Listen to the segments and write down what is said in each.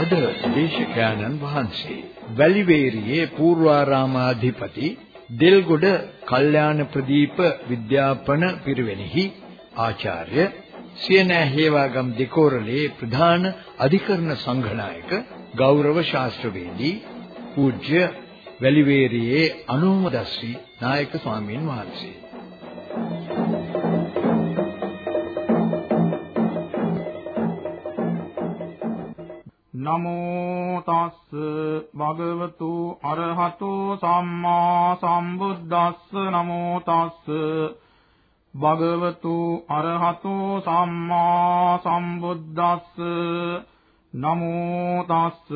අද දේශකයන්න් වහන්සේ වැලිවේරියේ පූර්වාරාමාධිපති දෙල්ගොඩ කල්යාණ ප්‍රදීප විද්‍යාපන පිරිවෙනෙහි ආචාර්ය සියනෑ හේවාගම් දෙකෝරළේ ප්‍රධාන අධිකරණ සංඝනායක ගෞරව ශාස්ත්‍රවේදී පූජ්‍ය වැලිවේරියේ අනුමදස්සී නායක ස්වාමීන් වහන්සේ. නමෝ තස්ස භගවතු අරහතෝ සම්මා සම්බුද්දස්ස නමෝ තස්ස භගවතු අරහතෝ සම්මා සම්බුද්දස්ස නමෝ තස්ස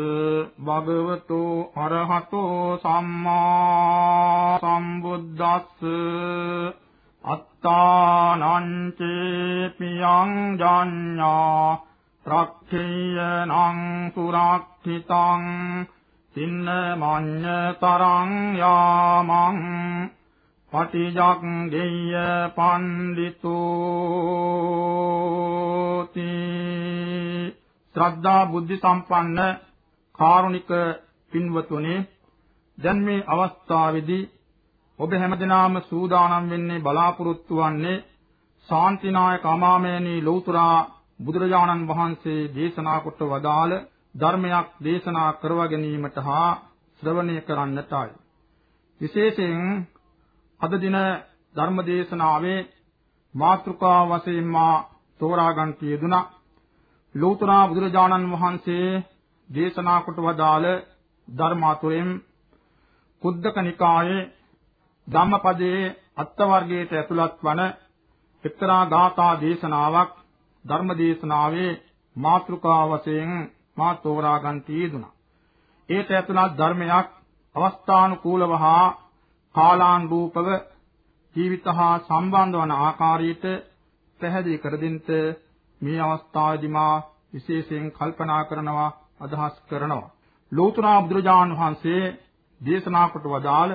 භගවතු අරහතෝ සම්මා සම්බුද්දස්ස අත්තානං චේ පියං ජඤ්ඤා රක්ඛේයනං සුරක්ඛිතං සින්න මඤ්ඤතරං යාමං පටිජග්ගේය පණ්ඩිතෝති ශ්‍රද්ධා බුද්ධ සම්පන්න කාරුණික පින්වතුනි දැන් මේ අවස්ථාවේදී ඔබ හැමදෙනාම සූදානම් වෙන්නේ බලාපොරොත්තු වන්නේ ශාන්තිනායක අමාමේනී ලෞතුරා බුදුරජාණන් වහන්සේ දේශනා කොට වදාළ ධර්මයක් දේශනා කරවා ගැනීමට හා ශ්‍රවණය කරන්නටයි. විශේෂයෙන් අද දින ධර්ම දේශනාවේ මාතෘකා වශයෙන් මා තෝරා ගන්න යෙදුනා. ලෞතර බුදුරජාණන් වහන්සේ දේශනා කොට වදාළ ධර්මාතුරෙන් කුද්දක නිකායේ ධම්මපදයේ අත්ත වර්ගයට ඇතුළත් වන එක්තරා ගාථා දේශනාවක් ධර්ම දේශනාවේ මාතෘකා වශයෙන් මා තෝරා ගන්න තියදුනා. ඒට ඇතුළත් ධර්මයක් අවස්ථානුකූලව හා කාලානුරූපව ජීවිත හා සම්බන්ධ වන ආකාරයට පැහැදිලි කර දෙන්න මේ අවස්ථාවේදී මා විශේෂයෙන් කල්පනා කරනවා අදහස් කරනවා. ලෝතර බුදුරජාණන් වහන්සේ දේශනා කොට වදාළ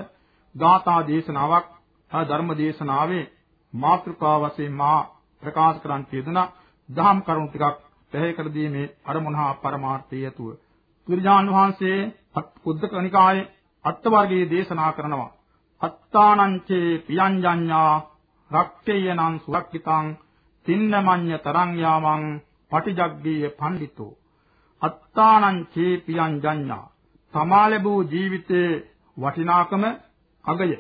ගාථා දේශනාවක් ධර්ම දේශනාවේ මාතෘකා වශයෙන් මා ප්‍රකාශ කරන් තියදුනා. දහම් කරුණු ටිකක් පැහැදිලි කර දීමේ අරමුණ හා පරමාර්ථය යතුව බුදුරජාන් වහන්සේ කුද්දක නිකායේ අට වර්ගයේ දේශනා කරනවා. අත්තානංචේ පියංජඤ්ඤා රක්කේයනං සුරක්කිතං තින්නමඤ්ඤ තරං යාමං පටිජග්ගීය පඬිතෝ අත්තානංචේ පියංජඤ්ඤා තමා ලැබූ ජීවිතයේ වටිනාකම අගය.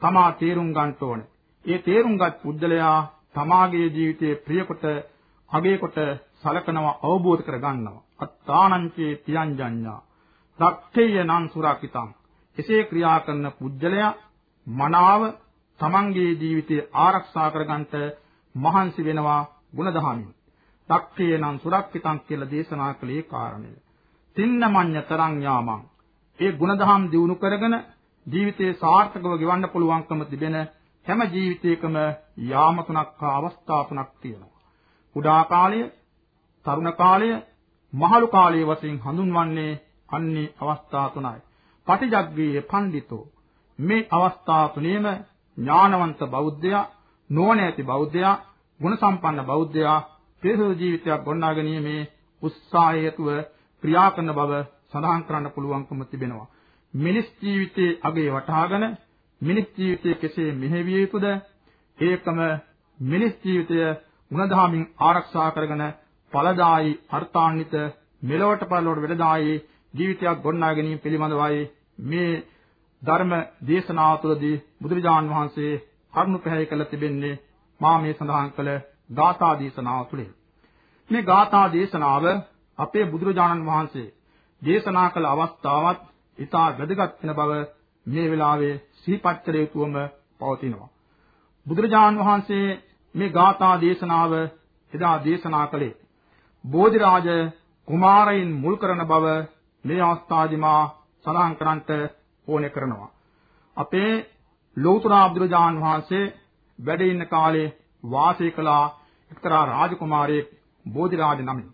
තමා තේරුම් ගන්න ඕනේ. ඒ තේරුම්ගත් පුද්ගලයා තමාගේ ජීවිතයේ ප්‍රියකොට අගේ කොට සලකනවා අවබෝධ කරගන්නවා. අත්තානංචේ පියංජඤ්ඤා රක්ඛේය නං සුරකිතං. එසේ ක්‍රියා කරන පුජ්‍යලයා මනාව තමන්ගේ ජීවිතය ආරක්ෂා කරගන්නට මහන්සි වෙනවා ಗುಣධාමින් රක්ඛේය නං සුරක්කිතං කියලා දේශනා කළේ කාරණය. තින්නමඤ්ඤ තරං යාමං. ඒ ಗುಣධම් දිනු කරගෙන ජීවිතේ සාර්ථකව ගෙවන්න පුළුවන්කම තිබෙන හැම ජීවිතයකම යාම තුනක් හා අවස්ථා තුනක් තියෙනවා. කුඩා කාලය, තරුණ කාලය, මහලු කාලය වශයෙන් හඳුන්වන්නේ අන්නේ අවස්ථා තුනයි. පටිජග්ගීය පඬිතෝ මේ අවස්ථා තුනේම ඥානවන්ත බෞද්ධයා, නුවණැති බෞද්ධයා, ගුණසම්පන්න බෞද්ධයා පිරිසුදු ජීවිතයක් ගොඩනගා ගැනීමේ උත්සාහය යතුව ක්‍රියා කරන බව සඳහන් කරන්න පුළුවන්කම තිබෙනවා. මිනිස් ජීවිතයේ අගේ වටහාගෙන මිනිස් ජීවිතය කෙසේ මෙහෙවිය යුතුද? ඒකම මිනිස් ජීවිතය ಗುಣධාමින් ආරක්ෂා කරගෙන ඵලදායි අර්ථාන්විත මෙලොවට පරලොවට වෙලදායි ජීවිතයක් ගොඩනගා ගැනීම පිළිබඳවයි මේ ධර්ම දේශනාව තුළදී බුදුරජාන් වහන්සේ කරුණු පැහැදිලි කළ තිබෙන්නේ මා මේ සඳහන් කළ ගාථා දේශනාව තුළින්. මේ ගාථා දේශනාව අපේ බුදුරජාණන් වහන්සේ දේශනා කළ අවස්ථාවත් ඉතා වැදගත් වෙන බව මේ වෙලාවේ සිහිපත් කර යුතුවම පවතිනවා. බුදුරජාණන් වහන්සේ මේ ගාථා දේශනාව එදා දේශනා කළේ බෝධිරාජ කුමාරයින් මුල් කරන බව මේ අවස්ථාවේදී මා සඳහන් කරන්නට ඕනේ කරනවා. අපේ ලෞතර අබ්දුරජාන් වහන්සේ වැඩ ඉන්න කාලේ වාසය කළ එක්තරා රාජකුමාරයෙක් බෝධිරාජ නමින්.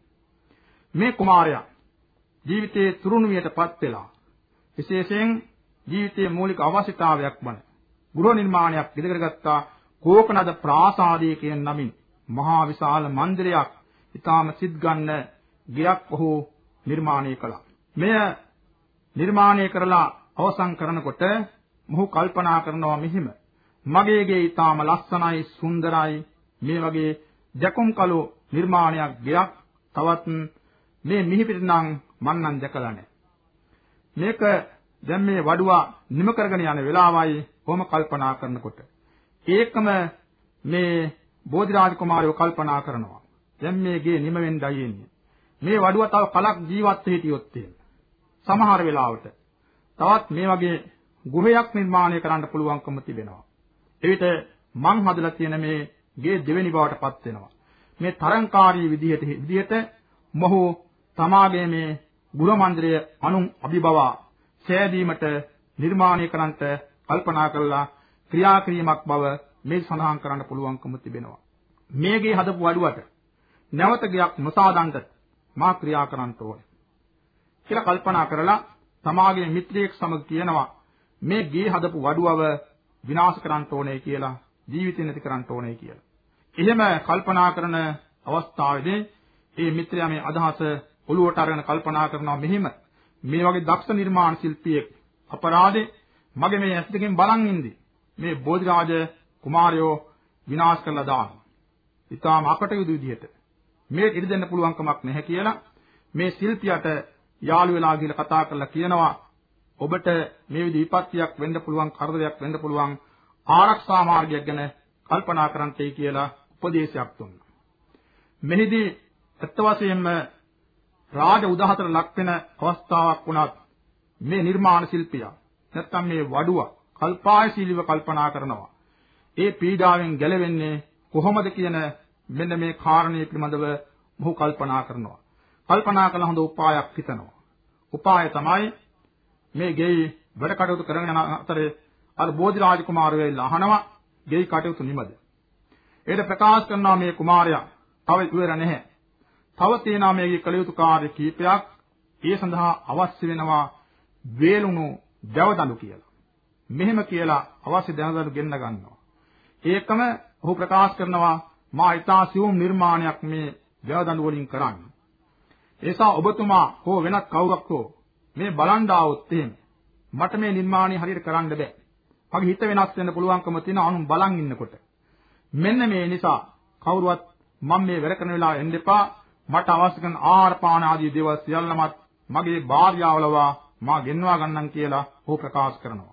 මේ කුමාරයා ජීවිතයේ තුරුණුවියටපත් වෙලා විශේෂයෙන් ජීවිතයේ මූලික අවශ්‍යතාවයක් වන ගෘහ නිර්මාණයක් ඉදිරියගත්තා කෝකනද ප්‍රාසාදය කියන නමින් මහා විශාල මන්දිරයක් ඊටාම සිත් ගන්න ගියක් ඔහු නිර්මාණය කළා. මෙය නිර්මාණය කරලා අවසන් කරනකොට මොහු කල්පනා කරනවා මෙහිම මගේ ගේ ඊටාම ලස්සනයි සුන්දරයි මේ වගේ ජකුම් කළු නිර්මාණයක් ගයක් තවත් මේ මිහිපිට නම් මන්නම් දැකලා නැහැ. මේක දැන් මේ වඩුවා නිම කරගෙන යන වෙලාවයි කොහොම කල්පනා කරනකොට ඒකම මේ බෝධිරාජ කුමාරයෝ කල්පනා කරනවා. දැන් මේ ගේ නිම වෙන්නයි එන්නේ. මේ වඩුව තව කලක් ජීවත් හිටියොත් සමහර වෙලාවට තවත් මේ වගේ ගෘහයක් නිර්මාණය කරන්න පුළුවන්කම තිබෙනවා. එවිට මං හදලා තියෙන මේ ගේ දෙවෙනි බවටපත් වෙනවා. මේ තරංකාරී විදිහට විදිහට මොහු තමාගේ මේ ගෘහ මන්දිරය අනුන් අභිබවා සෑදීමට නිර්මාණය කරන්නට කල්පනා කළා ක්‍රියා කිරීමක් බව මේ සඳහන් කරන්න පුළුවන්කම තිබෙනවා. මේගේ හදපු වඩුවට නැවත ගයක් නොසාදන්ට මා ක්‍රියා කරන්න ඕනේ. කියලා කල්පනා කරලා තමාගේ මිත්‍රයෙක් සමග කියනවා මේ ගේ හදපු වඩුවව විනාශ කරන්න ඕනේ කියලා ජීවිතේ නැති කරන්න ඕනේ කියලා. එහෙම කල්පනා කරන අවස්ථාවේදී මේ මිත්‍රයා මේ අදහස ඔළුවට අරගෙන කල්පනා කරනවා මෙහිම මේ වගේ දක්ෂ නිර්මාණ ශිල්පියෙක් අපරාධේ මගේ මේ ඇස් දෙකෙන් බලන් ඉඳි මේ බෝධිරාජ කුමාරයෝ විනාශ කරලා දානවා. ඊටාම අපටයුදු විදිහට මේ ඉඩ දෙන්න පුළුවන් කමක් නැහැ කියලා මේ ශිල්පියට යාළු වෙලා ගිහලා කතා කරලා කියනවා ඔබට මේ විදි විපත්තියක් වෙන්න පුළුවන් කරදරයක් වෙන්න පුළුවන් ආරක්ෂා මාර්ගයක් ගැන කල්පනා කරන්නයි කියලා උපදේශයක් දුන්නා. මෙහිදී අත්ත වශයෙන්ම රාජ උදාහතර ලක් වෙන අවස්ථාවක් වුණත් මේ නිර්මාණ ශිල්පියා නැත්තම් මේ වඩුව කල්පායශීලීව කල්පනා කරනවා. ඒ පීඩාවෙන් ගැලවෙන්නේ කොහොමද කියන මෙන්න මේ කාරණේ පිළිබඳව මොහු කල්පනා කරනවා. කල්පනා කළ හොඳ උපායක් හිතනවා. උපාය තමයි මේ ගෙයි වැඩ කටයුතු කරගෙන යන අතරේ අර බෝධිරාජ කුමාරයෝ අහනවා ගෙයි කටයුතු නිමද. ඒකට ප්‍රකාශ කරනවා මේ කුමාරයා තව ඉවර නැහැ. තව තියෙනවා මේකේ කළ යුතු කාර්ය කීපයක්. ඒ සඳහා අවශ්‍ය වෙනවා වේලුණු දවදඬු කියලා. මෙහෙම කියලා අවශ්‍ය දවදඬු ගෙන්න ගන්නවා. ඒකම ඔහු ප්‍රකාශ කරනවා මා ඊතා සියුම් නිර්මාණයක් මේ දවදඬු වලින් කරන්නේ. ඒසා ඔබතුමා හෝ වෙනත් කවුරක් හෝ මේ බලන් ආවොත් එහෙම මට මේ නිර්මාණය හරියට කරන්න බෑ. මගේ හිත වෙනස් වෙන්න පුළුවන්කම තියෙන අනුන් බලන් ඉන්නකොට. මෙන්න මේ නිසා කවුරුවත් මම මේ වැඩ කරන වෙලාව එන්න එපා. මට අවශ්‍ය කරන ආහාර පාන ආදී දේවල් සියල්ලමත් මගේ භාර්යාවලවා මා ගෙන්වා ගන්නම් කියලා ඔහු ප්‍රකාශ කරනවා.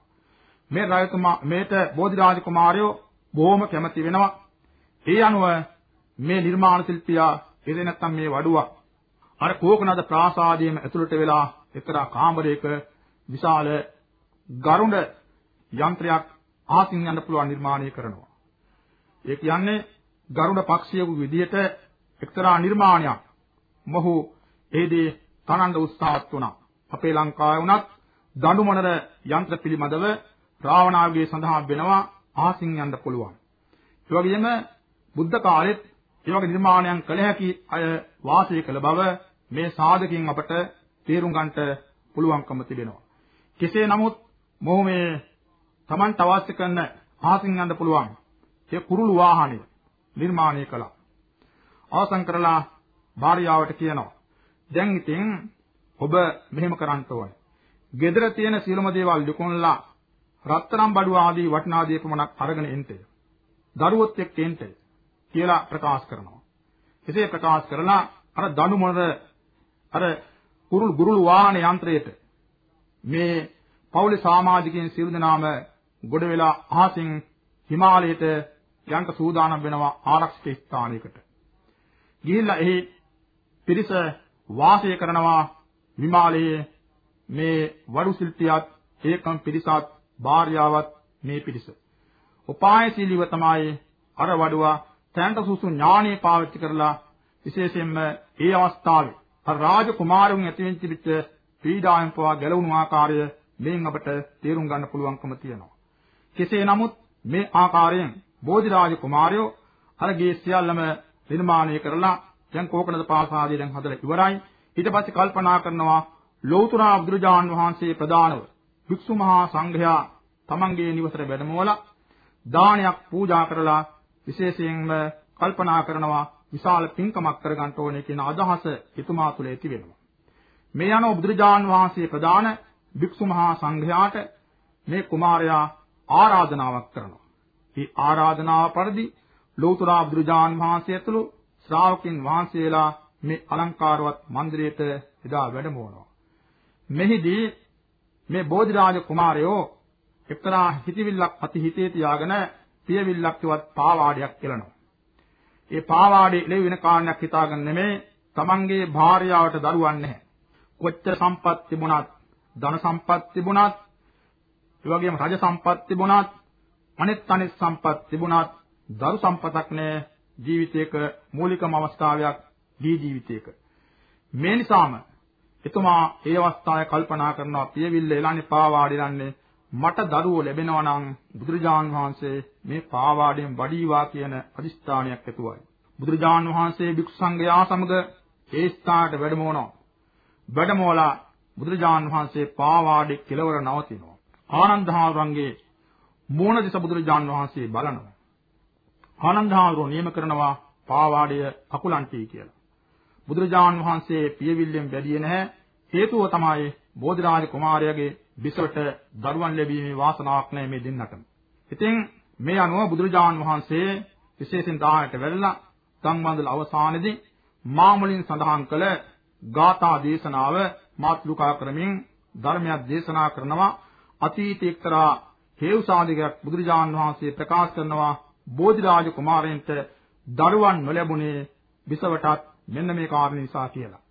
මේ රාජකුමා මේට බෝධිරාජ කුමාරයෝ බොහොම කැමති වෙනවා. ඒ අනුව මේ නිර්මාණ ශිල්පියා එදේ නැත්තම් මේ වඩුවා අර කෝකනද ප්‍රාසාදයේම ඇතුළට වෙලා එක්තරා කාමරයක විශාල ගරුඬ යන්ත්‍රයක් ආසින් යන්න පුළුවන් නිර්මාණය කරනවා. ඒ කියන්නේ ගරුඩ පක්ෂියෙකු විදිහට එක්තරා නිර්මාණයක් මොහු ඒදී තනන්න උත්සාහත් වුණා. අපේ ලංකාවේ වුණත් දඬුමනර යන්ත්‍ර පිළිබඳව රාවණාගේ සඳහන් වෙනවා ආසින් යන්න පුළුවන්. ඒ වගේම බුද්ධ කාලෙත් ඒ වගේ නිර්මාණයන් කළ හැකි අය වාසය කළ බව මේ සාධකයෙන් අපට තේරුම් ගන්නට පුළුවන්කම තිබෙනවා. කෙසේ නමුත් මොහු මේ Tamanට අවශ්‍ය කරන ආසින් යන්න පුළුවන් ඒ කුරුළු වාහනය නිර්මාණය කළා. අවසන් කරලා භාර්යාවට කියනවා. දැන් ඉතින් ඔබ මෙහෙම කරන්න ඕනේ. gedara තියෙන සියලුම දේවල් විකුණලා රත්තරන් බඩුව ආදී වටිනා දේ ප්‍රමණක් අරගෙන එන්න. දරුවොත් එක්ක එන්න කියලා ප්‍රකාශ කරනවා. එසේ ප්‍රකාශ කරලා අර දනු මොනර අර කුරුල් ගුරුළු වාහන යන්ත්‍රයට මේ පවුලේ සමාජිකයන් සියලු දෙනාම ගොඩ වෙලා අහසින් හිමාලයට යන්න සූදානම් වෙනවා ආරක්ෂිත ස්ථානයකට. ගිහිල්ලා එහි පිරිස වාසය කරනවා හිමාලයේ මේ වඩු ශිල්පියත් ඒකම් පිරිසත් භාර්යාවත් මේ පිරිස. උපායශීලීව තමයි අර වඩුවා තැන්ට සුසු ඥාණය පාවිච්චි කරලා විශේෂයෙන්ම ඒ අවස්ථාවේ අර රාජ කුමාරුන් ඇතිවෙච්ච පිට පීඩාවෙන් පවා ගැලවුණු ආකාරය මෙයින් අපට තේරුම් ගන්න පුළුවන්කම තියෙනවා. කෙසේ නමුත් මේ ආකාරයෙන් බෝධිරාජ කුමාරයෝ අර ගේ සියල්ලම නිර්මාණය කරලා දැන් කෝකනද පාසාදී දැන් හදලා ඉවරයි. ඊට පස්සේ කල්පනා කරනවා ලෞතර බුදුරජාන් වහන්සේ ප්‍රදානව භික්ෂු මහා සංඝයා තමන්ගේ නිවසට වැඩමවලා දානයක් පූජා කරලා විශේෂයෙන්ම කල්පනා කරනවා විශාල පින්කමක් කරගන්න ඕනේ කියන අදහස එතුමා තුළ ඇති වෙනවා. මේ අනුව බුදුරජාන් වහන්සේ ප්‍රදාන භික්ෂු මහා සංඝයාට මේ කුමාරයා ආරාධනාවක් කරනවා. මේ ආරාධනාව පරිදි ලෞතර බුදුරජාන් වහන්සේ ඇතුළු ශ්‍රාවකින් වහන්සේලා මේ අලංකාරවත් මන්දිරයට එදා වැඩමවනවා. මෙහිදී මේ බෝධිරාජ කුමාරයෝ එක්තරා හිතවිල්ලක් අති හිතේ තියාගෙන පියවිල්ලක් කිවත් පාවාඩයක් කෙලනවා. ඒ පාවාඩේ ඉලෙ වෙන කාරණයක් හිතාගෙන නෙමෙයි තමන්ගේ භාර්යාවට දරුවන් නැහැ. කොච්චර සම්පත් තිබුණත්, ධන සම්පත් තිබුණත්, ඒ වගේම රජ සම්පත් තිබුණත්, අනෙත් අනෙත් සම්පත් තිබුණත්, දරු සම්පතක් නැහැ ජීවිතයක මූලිකම අවස්ථාවයක් දී ජීවිතයක. මේ නිසාම එතුමා ඒ අවස්ථාවේ කල්පනා කරනවා පියවිල්ල එලානේ පාවාඩිරන්නේ මට දරුවෝ ලැබෙනවා නම් බුදුරජාන් වහන්සේ මේ පාවාඩයෙන් වඩීවා කියන අදිස්ථානයක් ඇතුවයි. බුදුරජාන් වහන්සේ භික්ෂු සංඝයා සමග ඒ ස්ථානට වැඩමවනවා. වැඩමවලා බුදුරජාන් වහන්සේ පාවාඩේ කෙළවර නවතිනවා. ආනන්ද හාමුදුරන්ගේ මූණ දිස බුදුරජාන් වහන්සේ බලනවා. ආනන්ද හාමුදුරුවෝ නියම කරනවා පාවාඩය අකුලන්ටි කියලා. බුදුරජාන් වහන්සේ පියවිල්ලෙන් බැදියේ නැහැ. හේතුව තමයි බෝධිරාජ කුමාරයාගේ බිසවට දරුවන් ලැබීමේ වාසනාවක් නැහැ මේ දෙන්නටම. ඉතින් මේ අනුව බුදුරජාන් වහන්සේ විශේෂයෙන් 10ට වෙරළා සංවන්දල අවසානයේදී මාමුලින් සඳහන් කළ ගාථා දේශනාව මාත්‍රිකා ක්‍රමෙන් ධර්මයක් දේශනා කරනවා අතීත එක්තරා හේව් සාධකයක් බුදුරජාන් වහන්සේ ප්‍රකාශ කරනවා බෝධිරාජ කුමාරයන්ට දරුවන් නොලැබුණේ විසවටත් මෙන්න මේ කාරණේ නිසා කියලා.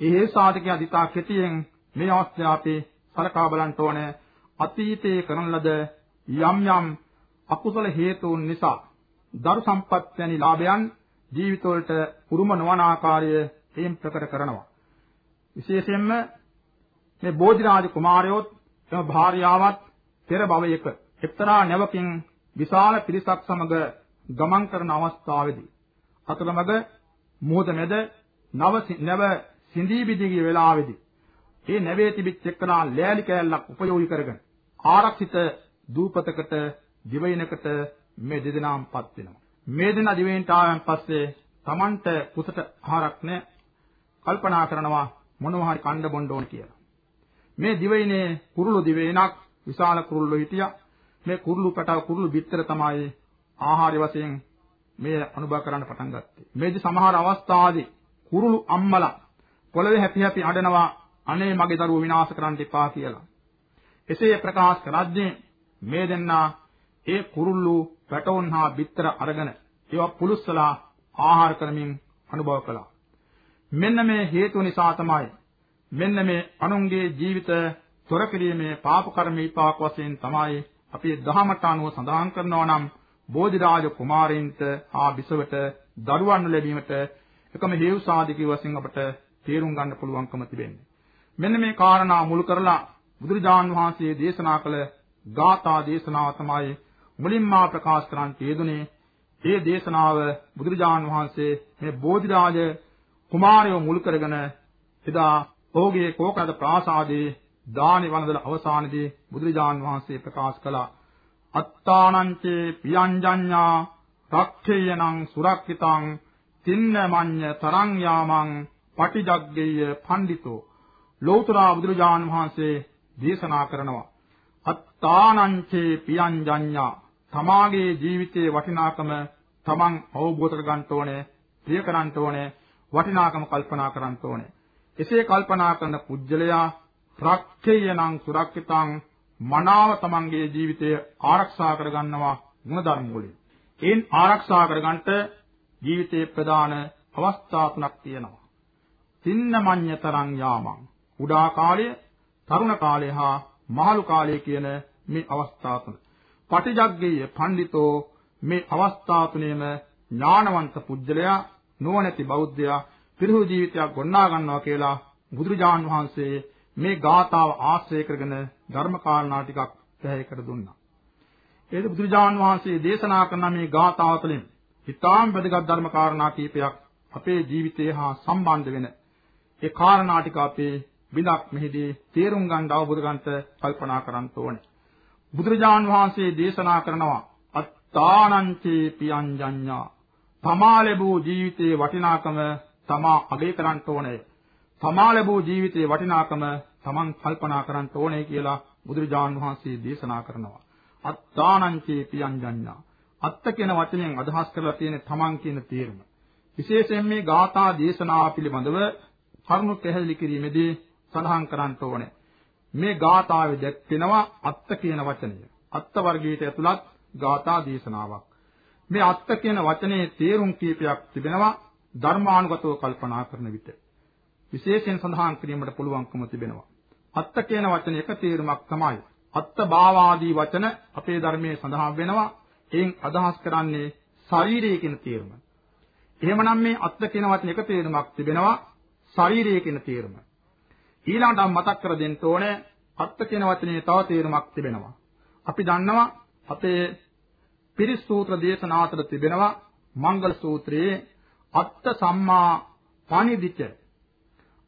ඒ හේව් සාධකය අදිතා කෙටියෙන් මේ අවස්ථාවේ සලකා බලන්න ඕනේ අතීතයේ කරන ලද යම් යම් අකුසල හේතුන් නිසා දරු සම්පත් වැනි ලාභයන් ජීවිතවලට උරුම නොවන ආකාරය එයින් ප්‍රකට කරනවා. විශේෂයෙන්ම මේ බෝධිරාජ කුමාරයෝත් තම භාර්යාවත් පෙර භවයක එක්තරා නැවකින් විශාල පිරිසක් සමග ගමන් කරන අවස්ථාවේදී අතරමඟ මොහොත මැද නව නැව සිඳී බිඳී වෙලාවේදී ඒ නැවේ තිබිච්ච එක්කනා ලෑලි කෑල්ලක් උපයෝගී කරගෙන ආරක්ෂිත දූපතකට දිවයිනකට මේ දෙදෙනාම්පත් වෙනවා. මේ දෙන දිවයිනට ආවන් පස්සේ Tamanට කුසට ආහාරක් නැ කල්පනා කරනවා මොනවා හරි කණ්ඩ බොන්න ඕන කියලා. මේ දිවයිනේ කුරුළු දිවයිනක් විශාල කුරුල්ලෝ හිටියා. මේ කුරුළු පැටව කුරුළු බිත්තර තමයි ආහාරය වශයෙන් මේ අනුභව කරන්න පටන් ගත්තේ. මේදි සමහර අවස්ථාදී කුරුළු අම්මලා පොළවේ හැපි හැපි අඬනවා අනේ මගේ දරුවෝ විනාශ කරන්න එපා කියලා. එසේ ප්‍රකාශ කරද්දී මේ දෙන්නා ඒ කුරුල්ලු පැටවුන් හා බිත්තර අරගෙන ඒවා පුලුස්සලා ආහාර කරමින් අනුභව කළා. මෙන්න මේ හේතු නිසා තමයි මෙන්න මේ අනුන්ගේ ජීවිත තොර කිරීමේ පාප කර්ම විපාක වශයෙන් තමයි අපි දහමට අනුව සඳහන් කරනවා නම් බෝධිරාජ කුමාරින්ට ආ බිසවට දරුවන් ලැබීමට එකම හේතු සාධකී වශයෙන් අපට තේරුම් ගන්න පුළුවන්කම තිබෙන්නේ. මෙන්න මේ කාරණා මුල් කරලා බුදුරජාන් වහන්සේ දේශනා කළ ගාථා දේශනාව තමයි මුලින්ම ප්‍රකාශ කරන් තියදුනේ. ඒ දේශනාව බුදුරජාන් වහන්සේ මේ බෝධිරාජ කුමාරයෝ මුල් කරගෙන එදා ඔහුගේ කෝකද ප්‍රාසාදයේ දානි වන්දන අවසානයේදී බුදුරජාන් වහන්සේ ප්‍රකාශ කළා අත්තානංචේ පියංජඤ්ඤා රක්ඛේයනං සුරක්ඛිතං තින්නමඤ්ඤ තරං යාමං පටිජග්ගේය පණ්ඩිතෝ. ලෞතර බුදුරජාන් වහන්සේ දේශනා කරනවා. අත්තානංචේ පියංජඤ්ඤා තමාගේ ජීවිතයේ වටිනාකම තමන් අවබෝධ කරගන්න ඕනේ ප්‍රිය කරන්න ඕනේ වටිනාකම කල්පනා කරන්න ඕනේ. එසේ කල්පනා කරන පුජ්‍යලයා ප්‍රක්ඛේයනං සුරක්ෂිතං මනාව තමන්ගේ ජීවිතය ආරක්ෂා කරගන්නවා ಗುಣධර්ම වලින්. ඒන් ආරක්ෂා කරගන්නට ජීවිතයේ ප්‍රධාන අවස්ථා තුනක් තියෙනවා. තින්නමඤ්ඤතරං යාමං. කුඩා කාලය, තරුණ කාලය හා මහලු කාලය කියන මේ අවස්ථා තුන. පටිජග්ගේය පඬිතෝ මේ අවස්ථා තුනේම ඥානවන්ත පුජ්‍යලයා නුවණැති බෞද්ධයා පිරිහු ජීවිතයක් ගොඩනගා ගන්නවා කියලා බුදුරජාන් වහන්සේ මේ ගාථාව ආශ්‍රය කරගෙන ධර්ම කාරණා ටිකක් පැහැය කර දුන්නා. ඒක බුදුරජාන් වහන්සේ දේශනා කරන මේ ගාථාව තුළින් හිතාම් වැදගත් ධර්ම කාරණා කීපයක් අපේ ජීවිතය හා සම්බන්ධ වෙන ඒ කාරණා ටික අපේ බිලක් මෙහිදී තේරුම් ගන්න අවබෝධ ගන්නට කල්පනා කරන්න ඕනේ. බුදුරජාන් වහන්සේ දේශනා කරනවා අත්තානංචේ පියංජඤ්ඤා තමා ලැබූ ජීවිතයේ වටිනාකම තමා අගය කරන්න ඕනේ. තමා ලැබූ ජීවිතයේ වටිනාකම තමන් කල්පනා කරන්න ඕනේ කියලා බුදුරජාන් වහන්සේ දේශනා කරනවා. අත්තානංචේ පියංජඤ්ඤා. අත්ත කියන වචනයෙන් අදහස් කරලා තියෙන තමන් කියන තේරුම. විශේෂයෙන් මේ ගාථා දේශනාව පිළිබඳව කරුණු පැහැදිලි කිරීමේදී සඳහන් කරන්න ඕනේ. මේ ගාථාවේ දැක්වෙනවා අත්ත කියන වචනය. අත්ත වර්ගයට ඇතුළත් ගාථා දේශනාවක්. මේ අත්ත කියන වචනේ තේරුම් කීපයක් තිබෙනවා ධර්මානුගතව කල්පනා කරන විට. විශේෂයෙන් සඳහන් කිරීමට පුළුවන්කම තිබෙනවා. අත්ත කියන වචනේ එක තේරුමක් තමයි. අත්ත භාවාදී වචන අපේ ධර්මයේ සඳහන් වෙනවා. එයින් අදහස් කරන්නේ ශරීරය කියන තේරුම. එහෙමනම් මේ අත්ත කියන වචනේ එක තේරුමක් තිබෙනවා. ශරීරය කියන තේරුම. ඊළඟට මතක් කර දෙන්න ඕනේ අත්ත කියන වචනේ තව තේරුමක් තිබෙනවා. අපි දන්නවා අපේ පිරිස් සූත්‍ර දේශනා අතර තිබෙනවා මංගල සූත්‍රයේ අත්ත සම්මා පණිදිත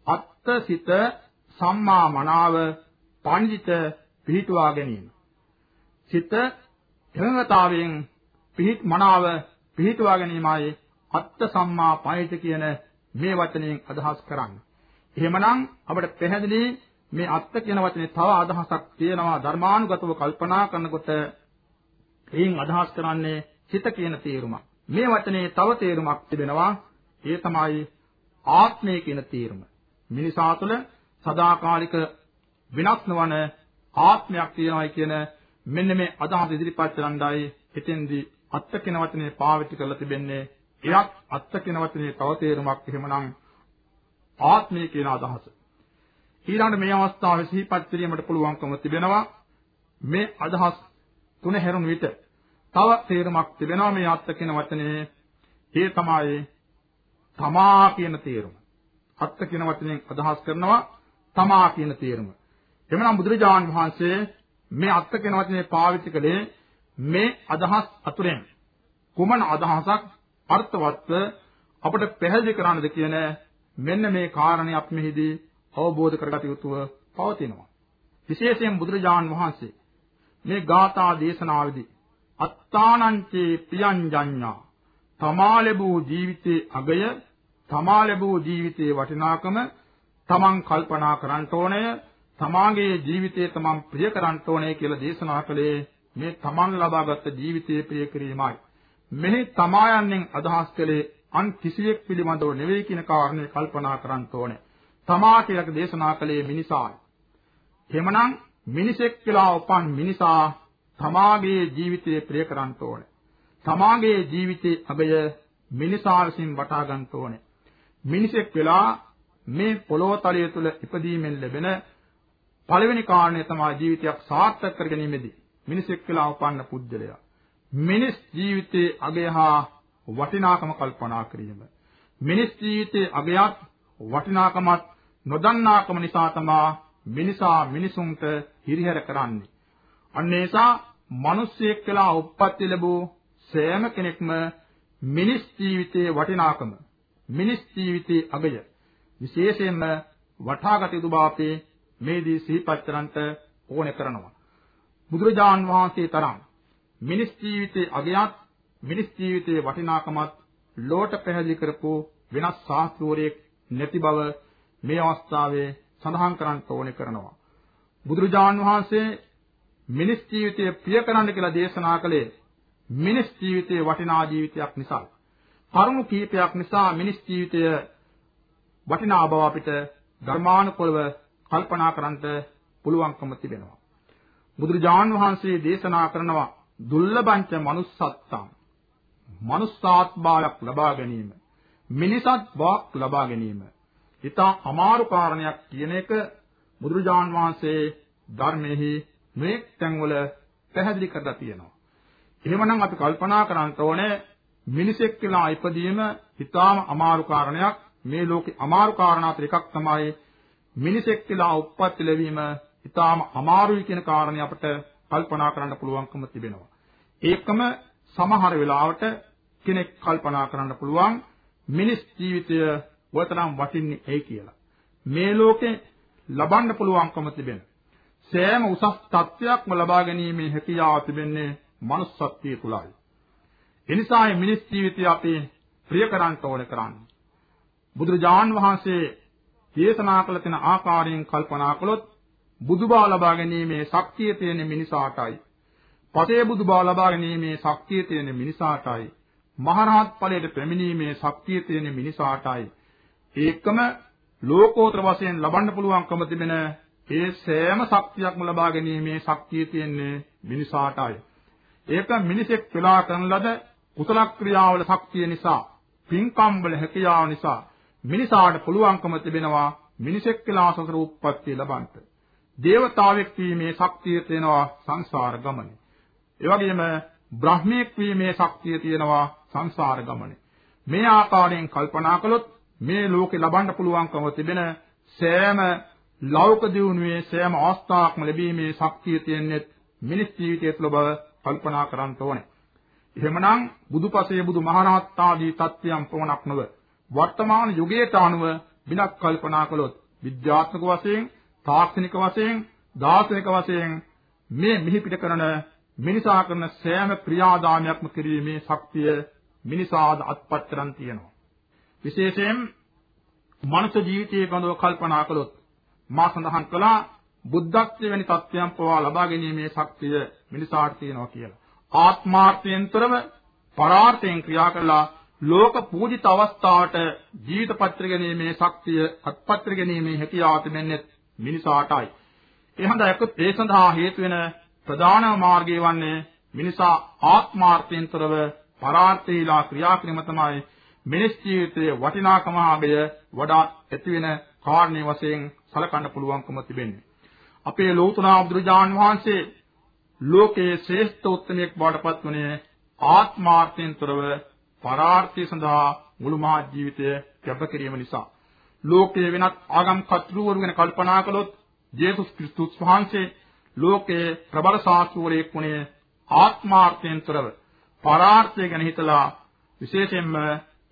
අත්ත සිත සම්මා මනාව පණිදිත පිහිටුවා ගැනීම සිත එකඟතාවයෙන් පිහිට මනාව පිහිටුවා ගැනීමයි අත්ත සම්මා පණිදිත කියන මේ වචනයෙන් අදහස් කරන්නේ එහෙමනම් අපිට පැහැදිලි මේ අත්ත කියන වචනේ තව අදහසක් තියෙනවා ධර්මානුගතව කල්පනා කරනකොට එයින් අදහස් කරන්නේ චිත කියන තේරුම. මේ වචනේ තව තේරුමක් තිබෙනවා. ඒ තමයි ආත්මය කියන තේරුම. මිනිසා තුළ සදාකාලික විනාශ නොවන ආත්මයක් තියෙනවායි කියන මෙන්න මේ අදහස ඉදිරිපත් කරන්නයි එතෙන්දී අත්ත කියන වචනේ පාවිච්චි කරලා තිබෙන්නේ. එයක් අත්ත කියන වචනේ තව තේරුමක් එහෙමනම් ආත්මය කියන අදහස. ඊළඟට මේ අවස්ථාවේ සිහිපත් කිරීමට පුළුවන්කම තිබෙනවා මේ අදහස් තුන හැරුණු විට තව තේරුමක් තිබෙනවා මේ අත්ත කියන වචනේ ඒ තමයි තමා කියන තේරුම. අත්ත කියන වචනයෙන් අදහස් කරනවා තමා කියන තේරුම. එමනම් බුදුරජාණන් වහන්සේ මේ අත්ත කියන වචනේ පාවිච්චි කළේ මේ අදහස් අතුරෙන් කුමන අදහසක් අර්ථවත්ව අපට පැහැදිලි කරන්නද කියන මෙන්න මේ කාරණේ අපි මෙහිදී අවබෝධ කරගත යුතුව පවතිනවා. විශේෂයෙන් බුදුරජාන් වහන්සේ මේ ගාථා දේශනාවේදී අත්තානංචේ පියංජඤ්ඤා තමා ලැබූ ජීවිතයේ අගය තමා ලැබූ ජීවිතයේ වටිනාකම තමන් කල්පනා කරන්න ඕනය තමාගේ ජීවිතය තමන් ප්‍රිය කරන්න ඕනේ කියලා දේශනා කළේ මේ තමන් ලබාගත් ජීවිතය ප්‍රිය කිරීමයි. මෙහි තමා යන්නෙන් අදහස් කළේ අන් කිසියෙක් පිළිබඳව නෙවෙයි කියන කාරණේ කල්පනා කරන්න ඕනේ. තමා කියලා දේශනා කළේ මිනිසායි. එහෙමනම් මිනිසෙක් කියලා උපන් මිනිසා තමාගේ ජීවිතය ප්‍රිය කරන්න ඕනේ. තමාගේ ජීවිතයේ අගය මිනිසා විසින් වටා ගන්න ඕනේ. මිනිසෙක් වෙලා මේ පොළොව තලය තුල ඉපදීමෙන් ලැබෙන පළවෙනි කාරණය තමයි ජීවිතයක් සාර්ථක කර ගැනීමේදී මිනිසෙක් වෙලා උපන්න පුජ්‍යලයා. මිනිස් ජීවිතයේ අගය හා වටිනාකම කල්පනා කිරීම. මිනිස් ජීවිතයේ අගයත් වටිනාකමත් නොදන්නාකම නිසා තමා මිනිසා මිනිසුන්ට හිරිහැර කරන්නේ. අන්න ඒසා මිනිස්සෙක් කියලා උප්පත්ති ලැබූ සෑම කෙනෙක්ම මිනිස් ජීවිතයේ වටිනාකම මිනිස් ජීවිතයේ අගය විශේෂයෙන්ම වටාගත යුතු බව මේදී සිහිපත් කරන්ට ඕනේ කරනවා. බුදුරජාන් වහන්සේ තරම් මිනිස් ජීවිතයේ අගයත් මිනිස් ජීවිතයේ වටිනාකමත් ලෝට පැහැදිලි කරපු වෙනස් ශාස්ත්‍රෝරයෙක් නැති බව මේ අවස්ථාවේ සඳහන් කරන්න ඕනේ කරනවා. බුදුරජාන් වහන්සේ මිනිස් ජීවිතය ප්‍රිය කරන්න කියලා දේශනා කළේ මිනිස් ජීවිතයේ වටිනා ජීවිතයක් නිසා. කරුණු කීපයක් නිසා මිනිස් ජීවිතය වටිනා බව අපිට ධර්මානුකූලව කල්පනා කරන්නට පුළුවන්කම තිබෙනවා. බුදුරජාන් වහන්සේ දේශනා කරනවා දුර්ලභංච manussත්තං manussාත්භාවයක් ලබා ගැනීම මිනිසත් බවක් ලබා ගැනීම ඊටා අමාරු කාරණයක් කියන එක බුදුරජාන් වහන්සේ ධර්මයේහි මේ තැන්වල පැහැදිලි කරලා තියෙනවා. එහෙමනම් අපි කල්පනා කරන්න ඕනේ මිනිසෙක් කියලා ඉපදීම ඊටාම අමාරු කාරණයක්. මේ ලෝකේ අමාරු කාරණා අතර එකක් තමයි මිනිසෙක් කියලා උප්පත්ති ලැබීම ඊටාම අමාරුයි කියන කාරණේ අපිට කල්පනා කරන්න පුළුවන්කම තිබෙනවා. ඒකම සමහර වෙලාවට කෙනෙක් කල්පනා කරන්න පුළුවන් මිනිස් ජීවිතය වතරම් වටින්නේ ඇයි කියලා. මේ ලෝකේ ලබන්න පුළුවන්කම තිබෙන සෑම උසස් තත්ත්වයක්ම ලබා ගැනීමේ හැකියාව තිබෙන්නේ manussත්වයේ තුලයි. එනිසා මේ මිනිස් ජීවිතය අපි ප්‍රිය කරන්න ඕන කරන්නේ. බුදුරජාන් වහන්සේ දේශනා කළ තියෙන ආකාරයෙන් කල්පනා කළොත් බුදුබා ලබා ගැනීමේ ශක්තිය තියෙන මිනිසාටයි. පතේ බුදුබා ලබා ගැනීමේ ශක්තිය තියෙන මිනිසාටයි. මහරහත් ඵලයට පැමිණීමේ ශක්තිය තියෙන මිනිසාටයි. ඒකම ලෝකෝත්තර වශයෙන් ලබන්න පුළුවන්කම තිබෙන ඒ සෑම ශක්තියක්ම ලබා ගැනීමේ ශක්තිය තියෙන්නේ මිනිසාටයි. ඒක මිනිසෙක් වෙලා කරන ලද කුසල ක්‍රියාවල ශක්තිය නිසා, පින්කම් වල හැකියාව නිසා මිනිසාට පුළුවන්කම තිබෙනවා මිනිසෙක් වෙලා සසර උප්පත්තිය ලබන්නට. දේවතාවෙක් වීමේ ශක්තිය තියෙනවා සංසාර ගමනේ. ඒ වගේම බ්‍රහ්මීෙක් වීමේ ශක්තිය තියෙනවා සංසාර ගමනේ. මේ ආකාරයෙන් කල්පනා කළොත් මේ ලෝකේ ලබන්න පුළුවන්කම තිබෙන සෑම ලෞක දියුණුවේ සෑම අවස්ථාවක්ම ලැබීමේ ශක්තිය තියෙන්නේ මිනිස් ජීවිතයේ තුළ බව කල්පනා කරන්න ඕනේ. එහෙමනම් බුදුපසේ බුදු මහරහත් ආදී තත්ත්වයන් පමණක් නොව වර්තමාන යුගයට අනුව බිනක් කල්පනා කළොත් විද්‍යාත්මක වශයෙන්, තාක්ෂණික වශයෙන්, දාර්ශනික වශයෙන් මේ මිහි පිට කරන මිනිසා කරන සෑම ක්‍රියාදාමයක්ම කිරීමේ ශක්තිය මිනිසාද අත්පත් කරන් තියෙනවා. විශේෂයෙන් මනුෂ්‍ය ජීවිතයේ බඳව කල්පනා කළොත් මා සඳහන් කළා බුද්ධත්වයේ වැනි තත්ත්වයන් පවා ලබා ගැනීමේ ශක්තිය මිනිසාට තියෙනවා කියලා. ආත්මාර්ථයෙන්තරම පරාර්ථයෙන් ක්‍රියා කළා ලෝක පූජිත අවස්ථාවට ජීවිත පත්‍ර ගැනීමේ ශක්තිය අත්පත් කර ගැනීමේ හැකියාව තිබෙන්නේ මිනිසාටයි. ඒ හඳ ඒ සඳහා හේතු වෙන ප්‍රධාන මාර්ගය වන්නේ මිනිසා ආත්මාර්ථයෙන්තරව පරාර්ථීලා ක්‍රියා කිරීම තමයි මිනිස් ජීවිතයේ වටිනාකම ආගය වඩා ඇති වෙන කාරණේ වශයෙන් සලකන්න පුළුවන්කම තිබෙන්නේ. අපේ ලෝතුරා බුදුරජාන් වහන්සේ ලෝකයේ ශ්‍රේෂ්ඨ උත්මයෙක් බවට පත් වුණේ ආත්මාර්ථයෙන් තොරව පරාර්ථය සඳහා මුළු මහත් ජීවිතය කැප කිරීම නිසා. ලෝකයේ වෙනත් ආගම් කර්තෘවරු ගැන කල්පනා කළොත් ජේසුස් ක්‍රිස්තුස් වහන්සේ ලෝකයේ ප්‍රබල ශාස්ත්‍රවරයෙක් වුණේ ආත්මාර්ථයෙන් තොරව පරාර්ථය ගැන හිතලා විශේෂයෙන්ම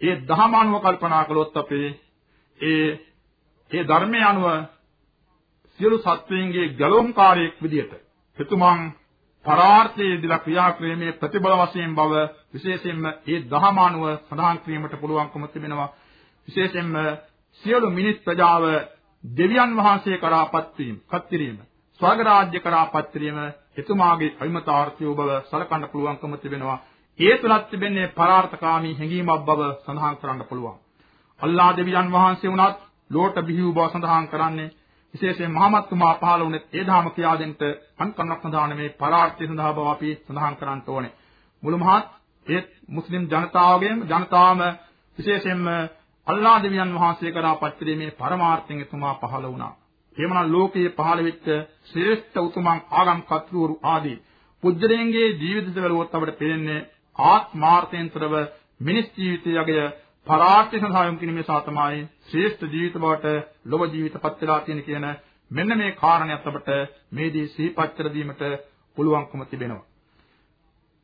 ඒ දහම අනුව කල්පනා කළොත් අපේ ඒ ඒ ධර්මයේ අනුව සියලු සත්වයන්ගේ ගැලවුම්කාරයෙක් විදියට එතුමන් පරාර්ථයේ දිලා ක්‍රියා ක්‍රීමේ ප්‍රතිබල වශයෙන් බව විශේෂයෙන්ම ඒ දහම අනුව සඳහන් කිරීමට පුළුවන්කම තිබෙනවා විශේෂයෙන්ම සියලු මිනිස් ප්‍රජාව දෙවියන් වහන්සේ කරාපත් වීම, කත්තිරීම, ස්වර්ග රාජ්‍ය කරාපත් වීම එතුමාගේ අවිමතාර්ථය බව සලකන්න පුළුවන්කම තිබෙනවා ඒ තුලත් තිබෙන්නේ පරාර්ථකාමී හැඟීමක් බව සඳහන් කරන්න පුළුවන්. අල්ලා දෙවියන් වහන්සේ වුණත් ලෝට බිහි වූ බව සඳහන් කරන්නේ විශේෂයෙන් මහමත් තුමා පහළ වුණේ ඒ ධාම කියා දෙන්න අන්කන්නක් සඳහන් මේ පරාර්ථය සඳහා බව අපි සඳහන් කරන්න ඕනේ. මුළු මහත් ඒ මුස්ලිම් ජනතාවගේම ජනතාවම විශේෂයෙන්ම අල්ලා දෙවියන් වහන්සේ කරා පත්‍රීමේ පරමාර්ථයෙන් එතුමා පහළ වුණා. එහෙමනම් ලෝකයේ පහළ වෙච්ච ශ්‍රේෂ්ඨ උතුමන් ආගම් කතුරු ආදී පුජ්‍යලයන්ගේ ජීවිත වලවත් අපිට පේන්නේ ආත්මාර්ථයෙන්තරව මිනිස් ජීවිතයේ යගය පරාර්ථය සඳහා යොමු කිරීමේ සා තමයි ශ්‍රේෂ්ඨ ජීවිත බවට ලොව ජීවිතපත් වෙලා තියෙන කියන මෙන්න මේ කාරණයක් අපට මේදී සිහිපත් කර දීමට පුළුවන්කම තිබෙනවා.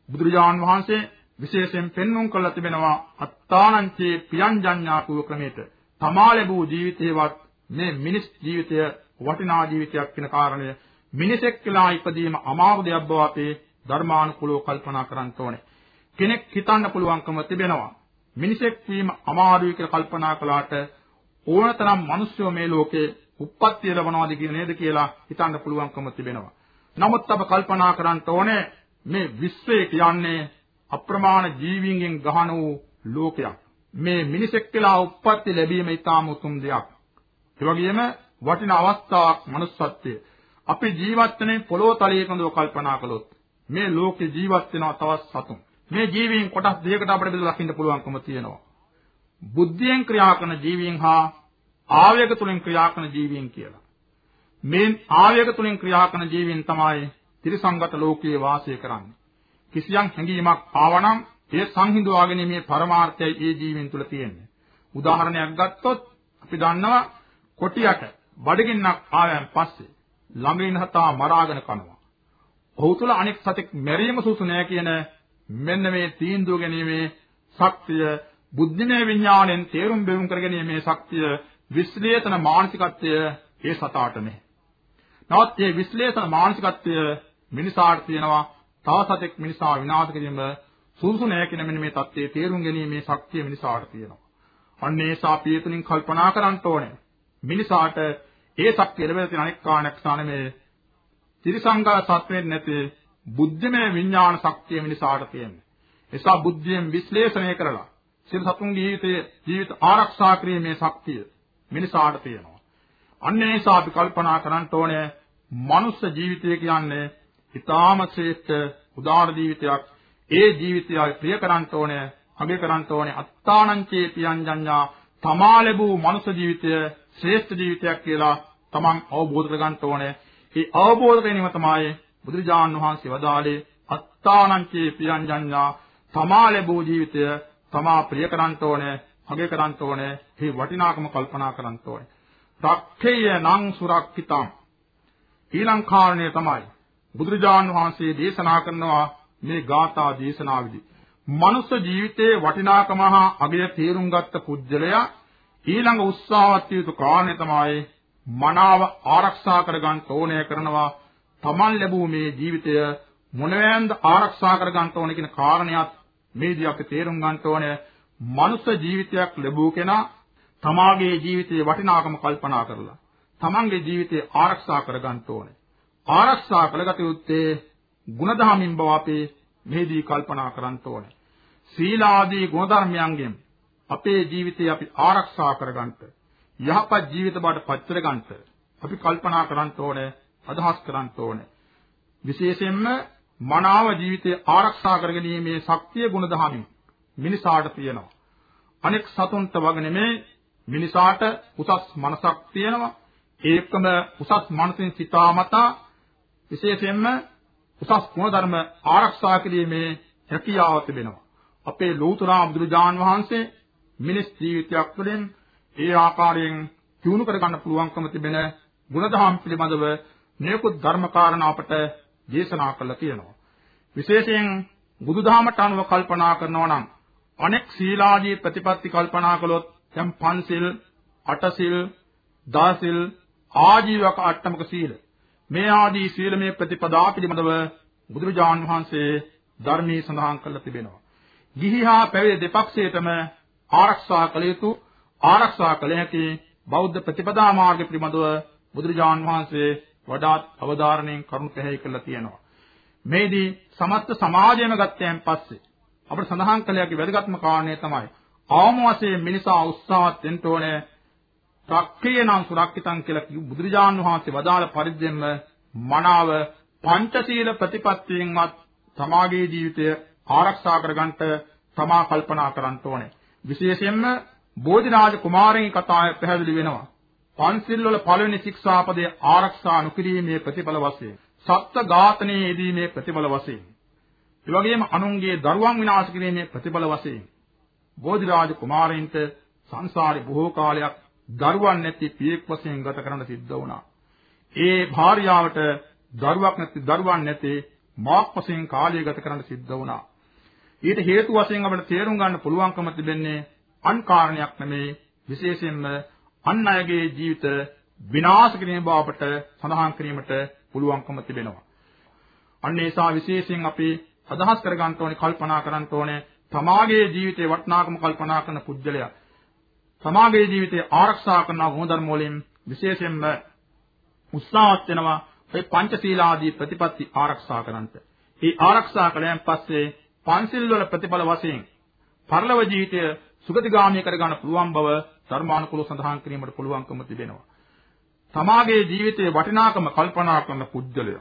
බුදුරජාන් වහන්සේ විශේෂයෙන් පෙන්වුම් කළා තිබෙනවා අත්තානංචේ පියංජඤ්ඤාකුව ක්‍රමයට තමා ලැබූ ජීවිතේවත් මේ මිනිස් ජීවිතය වටිනා ජීවිතයක් වෙන කාරණය මිනිසෙක් කියලා ඉපදීම අමාරු දෙයක් බව අපේ ධර්මානුකූලව කල්පනා කරන්න ඕනේ. කෙනෙක් හිතන්න පුළුවන්කම තිබෙනවා. මිනිසෙක් වීම අමාරුයි කියලා කල්පනා කළාට ඕනතරම් මිනිස්සු මේ ලෝකේ උප්පත්තිය ලබනවාද කියන නේද කියලා හිතන්න පුළුවන්කම තිබෙනවා. නමුත් අප කල්පනා කරන්න ඕනේ මේ විශ්වය කියන්නේ අප්‍රමාණ ජීවීන්ගෙන් ගහන වූ ලෝකයක්. මේ මිනිසෙක් කියලා උප්පත්ති ලැබීම ඉතාම උතුම් දෙයක්. ඒ වගේම වටිනා අවස්ථාවක් manussත්වයේ. අපි ජීවත් වෙන්නේ පොළොව තලයේ කඳව කල්පනා කළොත් මේ ලෝකේ ජීවත් වෙනවා තවත් සතුන්. මේ ජීවීන් කොටස් දෙකකට අපිට බෙදලා දකින්න පුළුවන්කම තියෙනවා. බුද්ධියෙන් ක්‍රියා කරන ජීවීන් හා ආවේග තුලින් ක්‍රියා කරන ජීවීන් කියලා. මේ ආවේග තුලින් ක්‍රියා කරන ජීවීන් තමයි ත්‍රිසංගත ලෝකයේ වාසය කරන්නේ. කිසියම් හැඟීමක් ආවනම් ඒ සංහිඳුවා ගැනීමේ පරමාර්ථයයි ඒ ජීවීන් තුල තියෙන්නේ. උදාහරණයක් ගත්තොත් අපි දන්නවා කොටියට බඩගින්නක් ආවයන් පස්සේ ළඟින් හතා මරාගෙන කනවා. ඔහු තුල අනෙක් සතෙක් මැරීම සුසු නෑ කියන මෙන්න මේ තීන්දුව ගැනීමේ ශක්තිය බුද්ධිමය විඥාණයෙන් තේරුම් බෙවුම් කර ගැනීමේ ශක්තිය විශ්ලේෂණ මානසිකත්වය ඒ සතාට නැහැ. නමුත් මේ විශ්ලේෂණ මානසිකත්වය මිනිසාට තියෙනවා තව සතෙක් මිනිසා විනාශ කිරීම සුසු නැහැ කියන මෙන්න මේ தත්ත්වයේ තේරුම් ගැනීමේ ශක්තිය මිනිසාට තියෙනවා. අන්න ඒ සාපියතුලින් කල්පනා කරන්න ඕනේ. මිනිසාට ඒ ශක්තිය ලැබෙන තියෙන අනෙක් කාණක් ස්ථානමේ ත්‍රිසංගා සත්වෙන්නේ නැති බුද්ධමය විඥාන ශක්තිය මිනිසාට තියෙනවා. එසා බුද්ධියෙන් විශ්ලේෂණය කරලා සියලු සතුන්ගේ ජීවිතයේ ජීවිත ආරක්ෂා කිරීමේ ශක්තිය මිනිසාට තියෙනවා. අන්න ඒ නිසා අපි කල්පනා කරන්න ඕනේ මනුස්ස ජීවිතය කියන්නේ ඊටාම ශ්‍රේෂ්ඨ උදාර ජීවිතයක්. ඒ ජීවිතය ප්‍රිය කරන්න ඕනේ, අගය කරන්න ඕනේ. අත්තානංචේ පියංජඤ්ඤා තමා ලැබූ මනුස්ස ජීවිතය ශ්‍රේෂ්ඨ ජීවිතයක් කියලා තමන් අවබෝධ කරගන්න ඕනේ. ඒ අවබෝධ කිරීම තමයි බුදුරජාණන් වහන්සේ වදාළේ අත්තානංචේ පියංජඤ්ඤා තමා ලැබූ ජීවිතය තමා ප්‍රිය කරන්න ඕනේ, අගය කරන්න ඕනේ, මේ වටිනාකම කල්පනා කරන්න ඕනේ. රක්ඛේය නං සුරක්ඛිතං ඊළඟ කාරණය තමයි බුදුරජාන් වහන්සේ දේශනා කරනවා මේ ගාථා දේශනාවේදී මනුෂ්‍ය ජීවිතයේ වටිනාකම හා අගය තේරුම් ගත්ත පුජ්‍යලයා ඊළඟ උත්සාහවත් යුතු කාරණය තමයි මනාව ආරක්ෂා කරගන්න ඕනෑ කරනවා Taman ලැබූ මේ ජීවිතය මොනවැන්ද ආරක්ෂා කරගන්න ඕනේ කියන කාරණයක් මේදී අපි තේරුම් ගන්න ඕනේ මනුෂ්‍ය ජීවිතයක් ලැබූ කෙනා තමාගේ ජීවිතයේ වටිනාකම කල්පනා කරලා තමන්ගේ ජීවිතය ආරක්ෂා කරගන්න ඕනේ. ආරක්ෂා කළගත යුත්තේ ಗುಣධාමින් බව අපි මෙහිදී කල්පනා කරන්න ඕනේ. සීලාදී ගුණධර්මයන්ගෙන් අපේ ජීවිතය අපි ආරක්ෂා කරගන්න යහපත් ජීවිත බවට පත් කරගන්න අපි කල්පනා කරන්න ඕනේ අදහස් කරන්න ඕනේ. විශේෂයෙන්ම මනාව ජීවිතය ආරක්ෂා කරගැනීමේ ශක්තිය ගුණධර්මයි මිනිසාට තියෙනවා. අනෙක් සතුන්ට වගේ නෙමේ මිනිසාට උසස් මනසක් තියෙනවා. ඒකම උසස් මනසින් සිතාමතා විශේෂයෙන්ම උසස් ගුණධර්ම ආරක්ෂා කිරීමේ හැකියාව තිබෙනවා. අපේ ලෞතර බුදුරජාන් වහන්සේ මිනිස් ජීවිතයක් තුළින් ඒ ආකාරයෙන් දිනු කර ගන්න පුළුවන්කම තිබෙන ගුණධම් පිළිබඳව මේකුත් ධර්ම කාරණා අපට දේශනා කළා කියනවා. විශේෂයෙන් බුදුදහමට අනුව කල්පනා කරනවා නම් අනෙක් සීලාදී ප්‍රතිපත්ති කල්පනා කළොත් දැන් පන්සිල්, අටසිල්, දාසිල්, ආජීවක අට්ටමක සීල මේ ආදී සීලමය ප්‍රතිපදා පිළිබඳව බුදුරජාන් වහන්සේ ධර්මයේ සඳහන් කරලා තිබෙනවා. ගිහි හා පැවිදි දෙපක්ෂයටම ආරක්ෂා කළ යුතු ආරක්ෂා කළ හැකි බෞද්ධ ප්‍රතිපදා මාර්ග පිළිබඳව බුදුරජාන් වහන්සේ වඩාත් අවධාරණයෙන් කරුණු පැහැයි කරලා තියෙනවා. මේදී සමස්ත සමාජයම ගත්තයන් පස්සේ අපිට සඳහන් කළ හැකි වැදගත්ම කාරණේ තමයි අවම වශයෙන් මිනිසා උත්සාහවත් වෙන්න ඕනේ සක්‍රියනම් සුරක්ෂිතං කියලා කිව් බුදුරජාන් වහන්සේ වදාළ පරිද්දෙන්ම මනාව පංචශීල ප්‍රතිපත්තියෙන්වත් සමාගයේ ජීවිතය ආරක්ෂා කරගන්නට තමා කල්පනා කරන්න ඕනේ. විශේෂයෙන්ම බෝධිරාජ කුමාරයන්ගේ කතාව පැහැදිලි වෙනවා. පන්සිල් වල පළවෙනි ශික්ෂාපදයේ ආරක්ෂා නොකිරීමේ ප්‍රතිඵල වශයෙන් සත්ත්ව ඝාතනයේ යෙදීමේ ප්‍රතිඵල වශයෙන් ඒ වගේම අනුන්ගේ දරුවන් විනාශ කිරීමේ ප්‍රතිඵල වශයෙන් බෝධිරාජ කුමාරයන්ට සංසාරේ බොහෝ කාලයක් දරුවන් නැති පියෙක් වශයෙන් ගත කරන්න සිද්ධ වුණා. ඒ භාර්යාවට දරුවක් නැති දරුවන් නැති මාක් වශයෙන් කාලය ගත කරන්න සිද්ධ වුණා. ඊට හේතු වශයෙන් අපිට තේරුම් ගන්න පුළුවන්කම තිබෙන්නේ අන් කාරණයක් නෙමේ විශේෂයෙන්ම අන් අයගේ ජීවිත විනාශ කිරීම බව අපට සඳහන් කිරීමට පුළුවන්කම තිබෙනවා. අන්න ඒ නිසා විශේෂයෙන් අපි අදහස් කර ගන්න ඕනේ කල්පනා කරන්න ඕනේ තමාගේ ජීවිතේ වටිනාකම කල්පනා කරන පුජ්‍යලයා සමාගයේ ජීවිතය ආරක්ෂා කරන ගුණධර්ම වලින් විශේෂයෙන්ම උත්සාහවත් වෙනවා මේ පංචශීලාදී ප්‍රතිපatti ආරක්ෂා කරන්නට. මේ ආරක්ෂා කළයන් පස්සේ පංචශීල වල ප්‍රතිඵල වශයෙන් පරලොව ජීවිතය සුගතිගාමී කරගන්න පුළුවන් බව ධර්මානුකූලව සඳහන් කිරීමට පුළුවන්කම තිබෙනවා. තමාගේ ජීවිතයේ වටිනාකම කල්පනා කරන පුජ්‍යලය.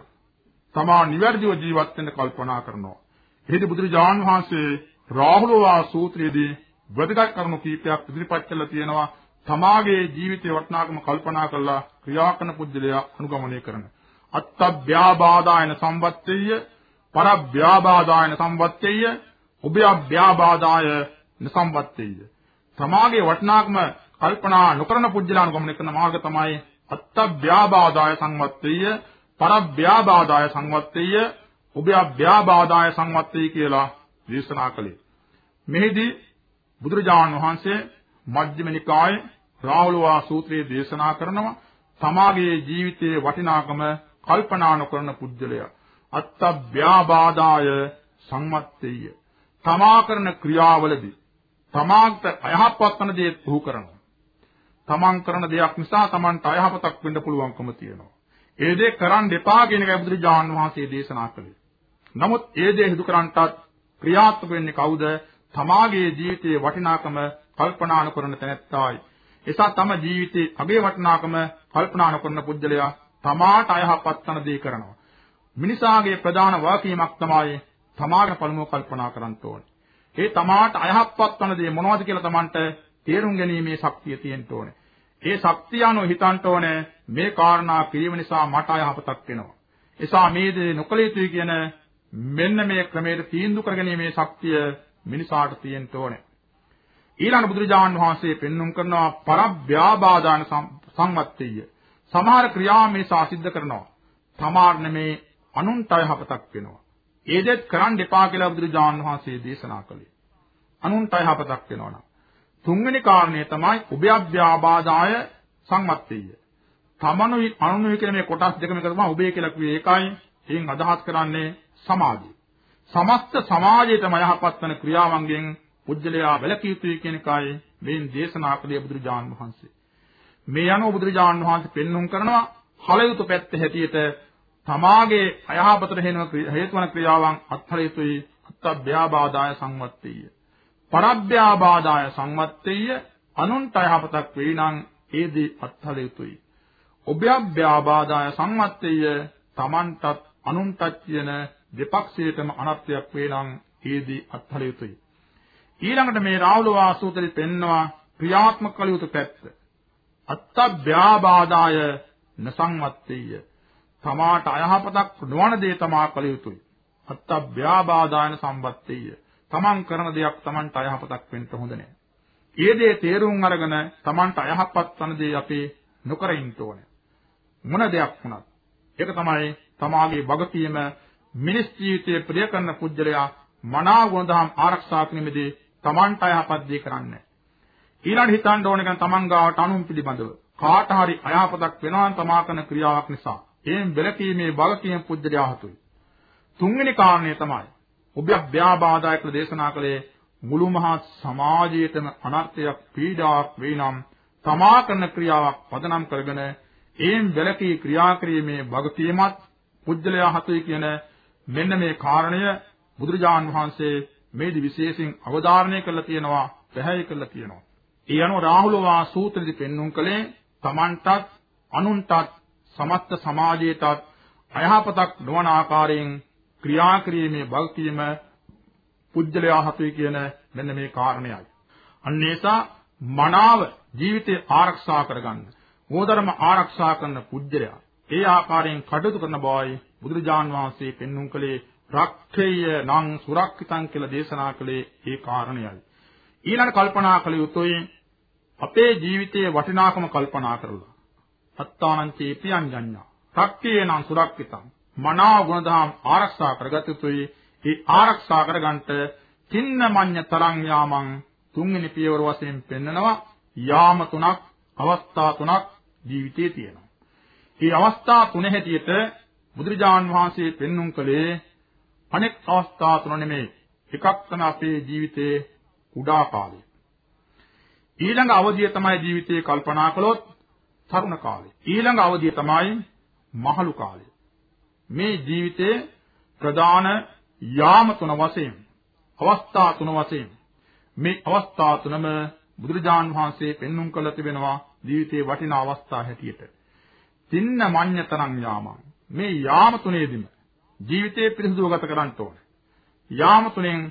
තමා නිවැරදිව ජීවත් වෙන්න කල්පනා කරනවා. එහිදී බුදුරජාන් වහන්සේ රාහුලවා සූත්‍රයේදී වැදගත් කරුණු කීපයක් ඉදිරිපත් කරලා තියෙනවා තමාගේ ජීවිතේ වටිනාකම කල්පනා කරලා ක්‍රියා කරන පුජ්‍යලයා අනුගමනය කරන අත්තබ්භ්‍යාබාදායන සම්වත්තේය පරබ්භ්‍යාබාදායන සම්වත්තේය උභයබ්භ්‍යාබාදාය නසම්වත්තේය තමාගේ වටිනාකම කල්පනා නොකරන පුජ්‍යලා අනුගමනය කරන මාර්ග තමයි අත්තබ්භ්‍යාබාදාය සංවත්තේය පරබ්භ්‍යාබාදාය සංවත්තේය උභයබ්භ්‍යාබාදාය සංවත්තේය කියලා දේශනා කළේ. මෙහිදී බුදුරජාණන් වහන්සේ මජ්ක්‍ධිම නිකායේ රාහුලවා සූත්‍රයේ දේශනා කරනවා තමාගේ ජීවිතයේ වටිනාකම කල්පනා නොකරන පුජ්‍යලය. අත්තබ්භ්‍යාබාදාය සම්මත්තේය තමා කරන ක්‍රියාවලදී තමාට අයහපත් වන දේ පුහු කරනවා තමන් කරන දෙයක් නිසා තමන්ට අයහපතක් වෙන්න පුළුවන්කම තියෙනවා. ඒ දේ කරන්න එපා කියන එකයි බුදුරජාන් වහන්සේ දේශනා කළේ. නමුත් ඒ දේ හිතු කරන්ටත් ක්‍රියාත්මක වෙන්නේ කවුද? තමාගේ ජීවිතයේ වටිනාකම කල්පනා නොකරන තැනැත්තායි. එසා තම ජීවිතයේ අගේ වටිනාකම කල්පනා නොකරන පුජ්‍යලයා තමාට අයහපත් කරන දේ කරනවා. මිනිසාගේ ප්‍රධාන වාකීමක් තමයි තමාට පළමුව කල්පනා කරන්න ඕනේ. ඒ තමාට අයහපත් කරන දේ මොනවද කියලා Tamanට තේරුම් ගැනීමේ ශක්තිය තියෙන්න ඕනේ. ඒ ශක්තිය අනුව හිතන්න ඕනේ මේ කාරණා කිරීම නිසා මට අයහපතක් වෙනවා. එසා මේ දේ නොකළ යුතුයි කියන මෙන්න මේ ක්‍රමයට තීන්දුව කරගැනීමේ ශක්තිය මිනිසාට තියෙන්න ඕනේ. ඊළඟ බුදුරජාණන් වහන්සේ පෙන්눔 කරනවා පරබ්‍යාබාදාන සංවත්තේය. සමහර ක්‍රියා මේ සාසිද්ධ කරනවා. තමාර නෙමේ අනුන්ට යහපතක් වෙනවා. ඒ දෙත් කරන්න එපා කියලා බුදුරජාණන් වහන්සේ දේශනා කළේ. අනුන්ට යහපතක් වෙනවා නම්. තුන්වෙනි කාරණය තමයි උභයභ්‍යාබාදාය සංවත්තේය. තමනුයි අනුනුයි කියන මේ කොටස් දෙකම එක තමයි උභය කියලා කිව්වේ ඒකයි. එයින් අදහස් කරන්නේ සමාධිය. සමස්ත සමාජයටම යහපත් වන ක්‍රියාවන්ගෙන් පුජ්‍යලයා වැළකී යුතුයි කියන එකයි මේන් දේශනා කළේ බුදුරජාණන් වහන්සේ. මේ අනුව බුදුරජාණන් වහන්සේ පෙන්눔 කරනවා හලයුතු පැත්ත හැටියට තමාගේ අයහපතට හේතු වන ක්‍රියාවන් අත්හල යුතුයි අත්ත්‍යාබාදාය සංවත්තේය. පරබ්භ්‍යාබාදාය සංවත්තේය අනුන්ට අයහපතක් වෙයි නම් ඒ දේ අත්හල යුතුයි. ඔබ්‍යබ්භ්‍යාබාදාය සංවත්තේය තමන්ටත් අනුන්ටත් කියන දෙපක්ෂයටම අනත්යක් වේ නම් ඒ දේ අත්හල යුතුයි. ඊළඟට මේ රාහුල වාසූත්‍රයේ පෙන්නවා ක්‍රියාත්මක කළ යුතු පැත්ත. අත්ත්‍යාබාදාය නසංවත්තේය තමාට අයහපතක් නොවන දේ තමා කළ යුතුයි. අත්ත්‍යාබාදාන සම්බත්තේය. තමන් කරන දෙයක් තමන්ට අයහපතක් වෙන්න හොඳ නැහැ. ඒ දේ තේරුම් අරගෙන තමන්ට අයහපත් වන දේ අපේ නොකර ඉන්න ඕනේ. මොන දෙයක් වුණත්. ඒක තමයි තමාගේ වගකීම මිනිස් ජීවිතයේ ප්‍රිය කරන පුජ්‍යලයා මනාව ගුණධම් ආරක්ෂා කිරීමේදී තමන්ට අයහපත් දේ කරන්නේ. ඊළඟ හිතන්න ඕනේ කන් තමන් ගාවට අනුන් පිළිබඳව කාට හරි අයහපතක් වෙනවා නම් තමා කරන ක්‍රියාවක් නිසා එයින් බැලකීමේ බලකීම පුජ්‍යලයාහතුයි. තුන්වෙනි කාරණය තමයි ඔබ අභ්‍යාබාධයක දේශනා කළේ මුළු මහත් සමාජයේතම අනර්ථයක් පීඩාවක් වෙයි නම් තමා කරන ක්‍රියාවක් පදනම් කරගෙන එයින් බැලකී ක්‍රියා කිරීමේ වගකීමත් පුජ්‍යලයාහතුයි කියන මෙන්න මේ කාරණය බුදුරජාන් වහන්සේ මේදි විශේෂයෙන් අවධාරණය කරලා තියෙනවා පැහැයි කරලා තියෙනවා. ඒ අනුව රාහුලවා සූත්‍රෙදි පෙන්눔 කළේ තමන්ටත් අනුන්ටත් සමස්ත සමාජයටත් අයහපතක් නොවන ආකාරයෙන් ක්‍රියා කිරීමේ භක්තියම පුජ්‍යලයා හතුයි කියන මෙන්න මේ කාරණයයි. අන්නේසා මනාව ජීවිතය ආරක්ෂා කරගන්න. මෝධර්ම ආරක්ෂා කරන පුජ්‍යලයා ඒ ආකාරයෙන් කටයුතු කරන බවයි බුදුරජාන් වහන්සේ පෙන්눔 කළේ රක්ඛේය නං සුරක්ෂිතං කියලා දේශනා කළේ ඒ කාරණයයි. ඊළඟ කල්පනා කළ යුතුයි අපේ ජීවිතයේ වටිනාකම කල්පනා කරලා අත්තානං චේපි අඤ්ඤඤ්ඤා. සක්කේනං සුරක්ෂිතං. මනා ගුණධම් ආරක්ෂා කරගත යුතුයි. ඒ ආරක්ෂා කරගන්නට කින්න මඤ්ඤ තරං යාමං තුන්වෙනි පියවර වශයෙන් පෙන්නනවා යාම තුනක් අවස්ථා තුනක් ජීවිතයේ තියෙනවා. මේ අවස්ථා තුන හැටියට බුදුරජාන් වහන්සේ පෙන්눔 කළේ අනෙක් අවස්ථා තුන නෙමෙයි. එකක් තමයි අපේ ජීවිතයේ කුඩා කාලය. ඊළඟ අවධිය තමයි ජීවිතයේ කල්පනා කළොත් තරුණ කාලය. ඊළඟ අවධිය තමයි මහලු කාලය. මේ ජීවිතයේ ප්‍රධාන යාම තුන වශයෙන් අවස්ථා තුන වශයෙන් මේ අවස්ථා තුනම බුදුරජාන් වහන්සේ පෙන්눔 කළ තිබෙනවා ජීවිතයේ වටිනා අවස්ථා හැටියට. තින්න මඤ්ඤතරං යාමං. මේ යාම තුනේදීම ජීවිතේ පිරිසුදුව ගත කරන්න ඕනේ. යාම තුනෙන්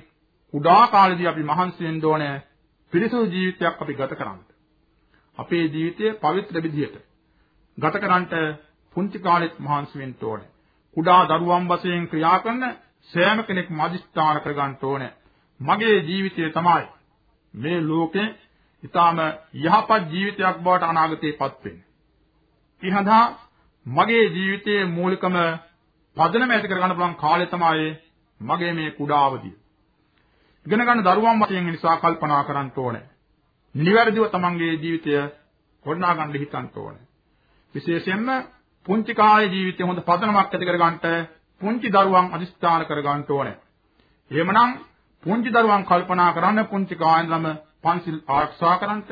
කුඩා කාලේදී අපි මහන්සි වෙන්න ඕනේ පිරිසුදු ජීවිතයක් අපි ගත කරන්න. අපේ ජීවිතය පවිත්‍ර විදියට ගත කරන්නට පුංචි කාලෙත් මහන්සි වෙන්න ඕනේ. කුඩා දරුවන් වශයෙන් ක්‍රියා කරන සෑම කෙනෙක් මදිස්ථාන කර ගන්න ඕනේ. මගේ ජීවිතය තමයි මේ ලෝකේ ඊටාම යහපත් ජීවිතයක් බවට අනාගතේපත් වෙන්නේ. ඊහඳා මගේ ජීවිතයේ මූලිකම පදනම ඇති කර ගන්න පුළුවන් කාලය තමයි මගේ මේ කුඩා අවධිය. ඉගෙන ගන්න දරුවන් වශයෙන් නිසා කල්පනා කරන්න ඕනේ. නිවැරදිව තමන්ගේ ජීවිතය ගොඩනගා ගන්න හිතන්න ඕනේ. විශේෂයෙන්ම පුංචි කාලේ ජීවිතය හොඳ පදනමක් ඇති කර ගන්නට පුංචි දරුවන් අදිස්ථාන කර ගන්න ඕනේ. එහෙමනම් පුංචි දරුවන් කල්පනා කරන්න පුංචි කාලේ ඉඳලම පන්සිල් ආරක්ෂා කරන්නට,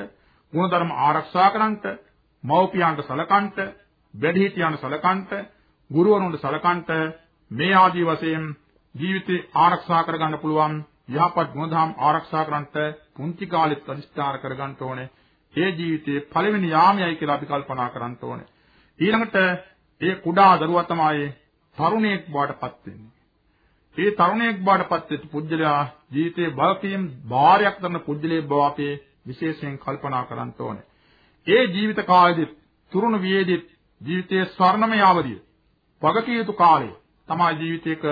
ගුණධර්ම ආරක්ෂා කරන්නට, මව්පියන්ට සලකන්නට, වැඩිහිටියන්ට සලකන්නට, ගුරුවරුන්ට සලකන්නට මේ ආදී වශයෙන් ජීවිතේ ආරක්ෂා කරගන්න පුළුවන් යහපත් ගුණධම් ආරක්ෂා කරන්නට පුංචි කාලෙත් අදිස්ථාන කරගන්න ඕනේ. ඒ ජීවිතයේ පළවෙනි යාමයයි කියලා අපි කල්පනා කරන්න ඕනේ. ඊළඟට ඒ කුඩා දරුවා තමයි තරුණයෙක් බවටපත් වෙන්නේ. ඒ තරුණයෙක් බවටපත් වෙච්ච පුජ්‍යලයා ජීවිතයේ බලකීම් භාරයක් කරන පුජ්‍යලයේ බව අපේ විශේෂයෙන් කල්පනා කරන්න ඕනේ. ඒ ජීවිත කාලෙදි තුරුණු වියේදී ජීවිතයේ ස්වර්ණමය අවධිය වගකිය යුතු කාලය තමයි ජීවිතයක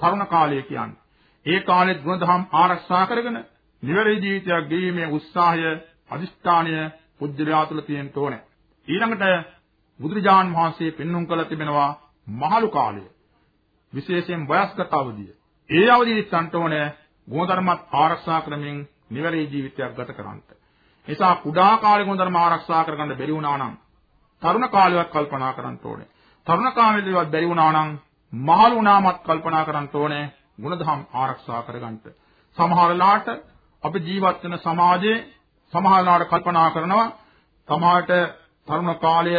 තරුණ කාලය කියන්නේ. ඒ කාලෙත් ගුණධම් ආරක්ෂා කරගෙන නිවැරදි ජීවිතයක් ගෙවීමේ උත්සාහය අදිෂ්ඨානය පුජ්‍යලයා තුළ තියෙන්න ඕනේ. ඊළඟට බුදුරජාන් වහන්සේ පෙන්눔 කළ තිබෙනවා මහලු කාලය. විශේෂයෙන් වයස්ගත අවධිය. ඒ අවධියේදී සම්තෝනේ ගුණධර්මත් ආරක්ෂා කරමින් නිවැරදි ජීවිතයක් ගත කරන්නට. නිසා කුඩා කාලේ ගුණධර්ම ආරක්ෂා කරගන්න බැරි වුණා නම් තරුණ කාලෙවත් කල්පනා කරන්න ඕනේ. තරුණ කාලේදීවත් බැරි වුණා නම් මහලු වුණාමත් කල්පනා කරන්න ඕනේ ගුණධම් ආරක්ෂා කරගන්න. සමහරලාට අපි ජීවත් වෙන සමාජයේ සමහරලාට කල්පනා කරනවා තමාට තරුණ කාලය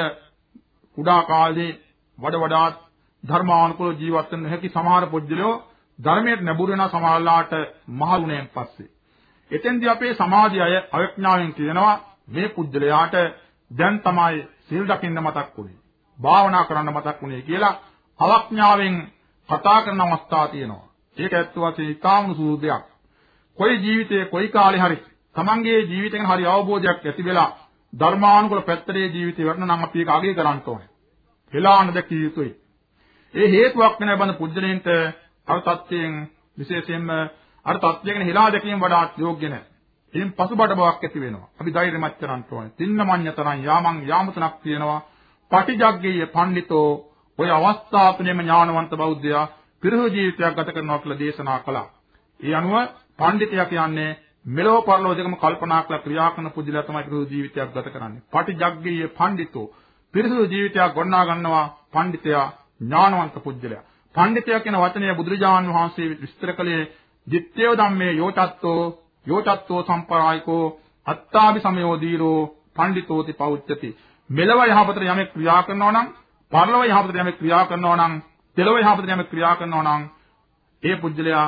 කුඩා කාලේ වඩ වඩාත් ධර්මානුකූල ජීවත් වෙන්න හැකි සමහර පුජ්‍යලෝ ධර්මයට නැඹුරු වෙන සමහරලාට මහලුණෙන් පස්සේ. එතෙන්දී අපේ සමාජය අය අවඥාවෙන් කියනවා මේ පුජ්‍යලයාට දැන් තමයි සිල් දකින්න මතක් වුනේ. භාවනා කරන්න මතක් වුනේ කියලා අවඥාවෙන් කතා කරන අවස්ථා තියෙනවා. ඒක ඇත්ත වශයෙන් ඉතාම සුදු දෙයක්. කොයි ජීවිතයේ කොයි කාලේ හරි තමන්ගේ ජීවිතයෙන් හරි අවබෝධයක් ඇති වෙලා ධර්මානුකූල පැත්තේ ජීවිතය වටන නම් අපි ඒක අගය කරන්න ඕනේ. හෙලාන දැකිය යුතුයි. ඒ හේතුවක් වෙන බඳ පුජ්‍යලෙන්ට අර තත්ත්වයෙන් විශේෂයෙන්ම අර තත්ත්වයෙන් හෙලා දැකීම වඩාත් යෝග්‍ය නැහැ. එයින් පසුබට බවක් ඇති වෙනවා. අපි ධෛර්යමත් කරන්න ඕනේ. තින්නමඤ්ඤතරං යාමං යාමතනක් තියෙනවා. පටිජග්ගේය පඬිතෝ ඔය අවස්ථා තුනේම ඥානවන්ත බෞද්ධයා පිරිහු ජීවිතයක් ගත කරනවා කියලා දේශනා කළා. ඒ අනුව පඬිතයා කියන්නේ මෙලොව පරලොව දෙකම කල්පනා කරලා ක්‍රියා කරන පුජ්‍යලයා තමයි පිරිසුදු ජීවිතයක් ගත කරන්නේ. පටිජග්ගීය පඬිතෝ පිරිසුදු ජීවිතයක් ගොඩනගා ගන්නවා පඬිතයා ඥානවන්ත පුජ්‍යලයා. පඬිතයා කියන වචනය බුදුරජාන් වහන්සේ විස්තර කළේ දිත්තේව ධම්මේ යෝචත්තෝ යෝචත්තෝ සම්පරායිකෝ අත්තාභි සමයෝ දීරෝ පඬිතෝති පෞච්චති. මෙලව යහපතට යමෙක් ක්‍රියා කරනවා නම් පරලොව යහපතට යමෙක් ක්‍රියා කරනවා නම් දෙලොව යහපතට යමෙක් ක්‍රියා කරනවා නම් ඒ පුජ්‍යලයා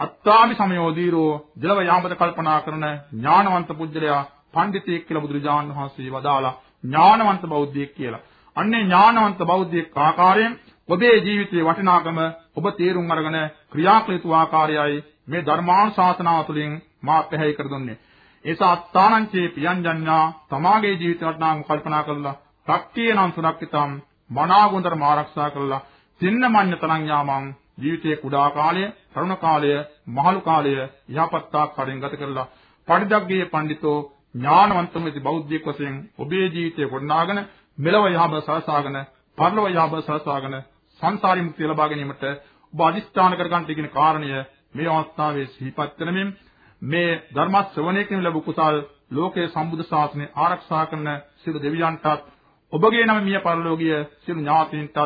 අත්තාමි සමයෝදීරෝ ජලව යාමද කල්පනා කරන ඥානවන්ත පුජ්‍යලයා පඬිතෙක් කියලා බුදුරජාණන් වහන්සේ වදාලා ඥානවන්ත බෞද්ධයෙක් කියලා. අන්නේ ඥානවන්ත බෞද්ධයෙක් ආකාරයෙන් ඔබේ ජීවිතයේ වටිනාකම ඔබ තේරුම් අරගෙන ක්‍රියාකලිතු ආකාරයයි මේ ධර්මානුශාසනාව තුළින් මා පැහැයි කර දුන්නේ. ඒසා අත්තානංචේ පියංජඤ්ඤා තමාගේ ජීවිත වටිනාකම කල්පනා කරලා රක්තියනම් සුරක්ෂිතම් මනාගුණතර ආරක්ෂා කරලා සින්න මඤ්ඤතරං යාමං ජීවිතයේ කුඩා කාලය, තරුණ කාලය, මහලු කාලය යහපත් ආකාරයෙන් ගත කරලා පරිදග්ගේ පඬිතෝ ඥානවන්තම ඉති බෞද්ධයෙක් වශයෙන් ඔබේ ජීවිතය ගොඩනගාගෙන මෙලව යහබ සලසාගෙන පරලොව යහබ සලසාගෙන සංසාරි මුක්තිය ලබා ගැනීමට ඔබ අදිස්ථාන කරගන්න තියෙන කාරණය මේ අවස්ථාවේ සිහිපත් කරමින් මේ ධර්ම ශ්‍රවණයකින් ලැබු කුසල් ලෝකයේ සම්බුද්ධ ශාසනය ආරක්ෂා කරන සියලු දෙවියන්ටත් ඔබගේ නම මිය පරලෝකීය සියලු ඥාතීන්ටත්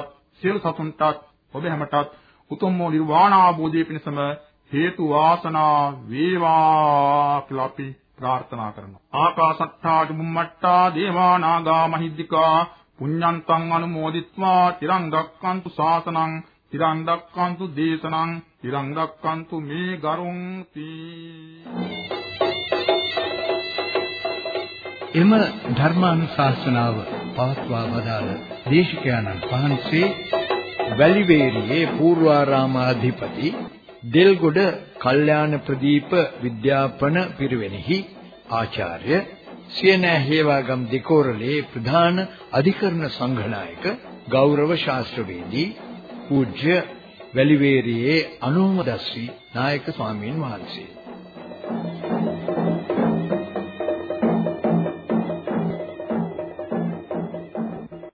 සියලු සතුන්ටත් ඔබ හැමටත් උතුම් වූ නිර්වාණ අවබෝධය පිණසම හේතු වාසනා වේවා කියලා අපි ප්‍රාර්ථනා කරනවා. ආකාසත්තා චුම්මට්ටා දේවා නාග මහිද්దికා පුඤ්ඤන්තං අනුමෝදිත්වා තිරං දක්칸තු සාසනං තිරං දක්칸තු දේශනං තිරං දක්칸තු මේ ගරුං තී එම ධර්මානුශාසනාව පවත්වා වදාළ දේශකයන්න් වහන්සේ වැලිවේරියේ පූර්වාරාමාධිපති දෙල්ගොඩ කල්යාණ ප්‍රදීප විද්‍යාපන පිරිවෙනෙහි ආචාර්ය සියනෑ හේවාගම් දෙකෝරළේ ප්‍රධාන අධිකරණ සංඝනායක ගෞරව ශාස්ත්‍රවේදී පූජ්‍ය වැලිවේරියේ අනුමදස්සී නායක ස්වාමීන් වහන්සේ.